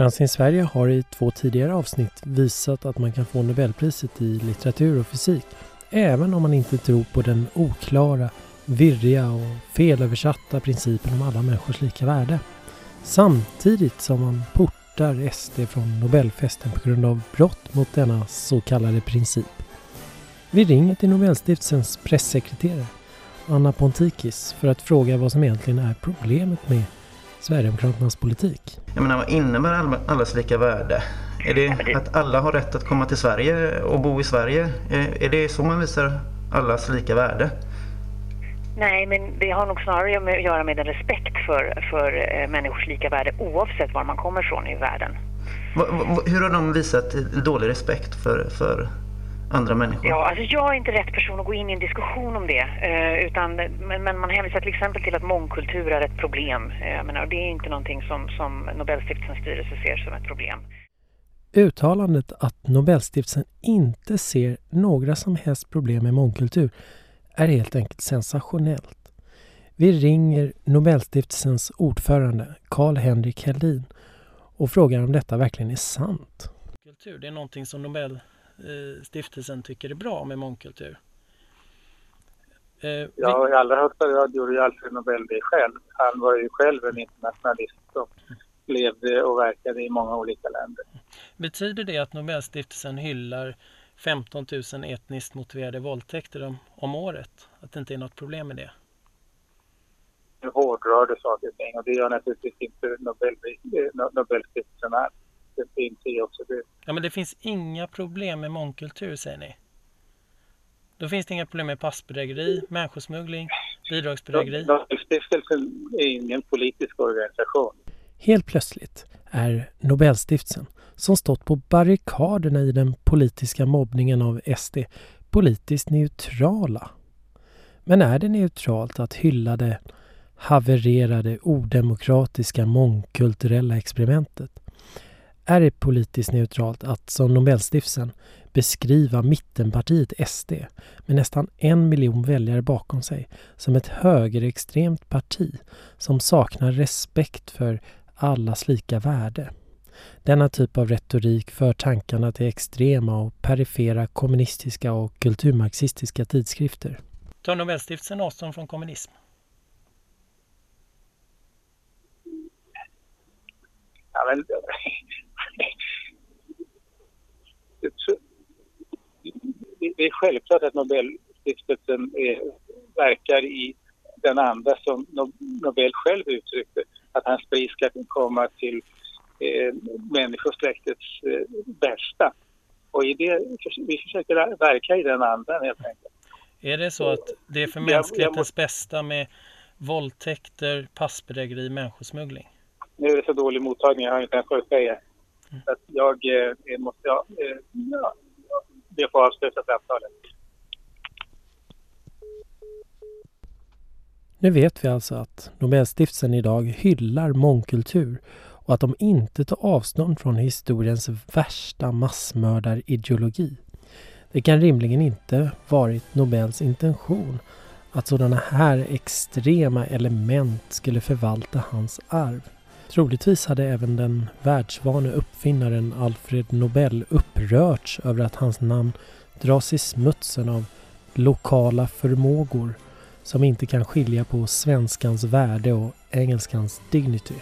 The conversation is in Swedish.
Granskning Sverige har i två tidigare avsnitt visat att man kan få Nobelpriset i litteratur och fysik även om man inte tror på den oklara, virriga och felöversatta principen om alla människors lika värde. Samtidigt som man portar SD från Nobelfesten på grund av brott mot denna så kallade princip. Vi ringer till Nobelstiftelsens pressekreterare Anna Pontikis för att fråga vad som egentligen är problemet med Sverigedemokraternas politik. Jag menar, vad innebär allas lika värde? Är det att alla har rätt att komma till Sverige och bo i Sverige? Är det så man visar allas lika värde? Nej, men det har nog snarare att göra med en respekt för, för eh, människors lika värde oavsett var man kommer från i världen. Hur har de visat dålig respekt för, för andra människor? Ja, alltså jag är inte rätt person att gå in i en diskussion om det. Eh, utan, men, men, man hänvisar till exempel till att mångkultur är ett problem. Eh, jag menar, det är inte någonting som, som Nobelstiftelsens styrelse ser som ett problem. Uttalandet att Nobelstiftelsen inte ser några som helst problem med mångkultur är helt enkelt sensationellt. Vi ringer Nobelstiftelsens ordförande Karl-Henrik Helin och frågar om detta verkligen är sant. Kultur, det är någonting som Nobel stiftelsen tycker är bra med mångkultur? Eh, ja, i allra högsta grad gjorde ju Alfred Nobel det själv. Han var ju själv en internationalist som levde och verkade i många olika länder. Betyder det att Nobelstiftelsen hyllar 15 000 etniskt motiverade våldtäkter om, om året? Att det inte är något problem med det? Nu hårdrar du saker och ting och det gör naturligtvis inte Nobel, eh, Nobelstiftelsen alls det finns i också. Det. Ja, men det finns inga problem med mångkultur säger ni? Då finns det inga problem med passbedrägeri, människosmuggling, bidragsbedrägeri? Nobelstiftelsen är ingen politisk organisation. Helt plötsligt är Nobelstiftelsen, som stått på barrikaderna i den politiska mobbningen av SD, politiskt neutrala. Men är det neutralt att hylla det havererade, odemokratiska, mångkulturella experimentet? Är det politiskt neutralt att som Nobelstiftelsen beskriva mittenpartiet SD med nästan en miljon väljare bakom sig som ett högerextremt parti som saknar respekt för allas lika värde. Denna typ av retorik för tankarna till extrema och perifera kommunistiska och kulturmarxistiska tidskrifter. Tar Nobelstiftelsen avstånd från kommunism? Ja, men, det är självklart att Nobelstiftelsen verkar i den anda som Nobel själv uttryckte, att hans pris ska komma till eh, människosläktets eh, bästa. Och i det, vi försöker verka i den andan helt enkelt. Är det så att det är för mänsklighetens bästa med våldtäkter, passbedrägeri, människosmuggling? Nu är det så dålig mottagning, jag har inte ens vad säga. Mm. Så att jag eh, måste, ja, eh, ja, be att få avsluta samtalet. Nu vet vi alltså att Nobelstiftelsen idag hyllar mångkultur och att de inte tar avstånd från historiens värsta massmördarideologi. Det kan rimligen inte varit Nobels intention att sådana här extrema element skulle förvalta hans arv. Troligtvis hade även den världsvane uppfinnaren Alfred Nobel upprörts över att hans namn dras i smutsen av lokala förmågor som inte kan skilja på svenskans värde och engelskans dignity.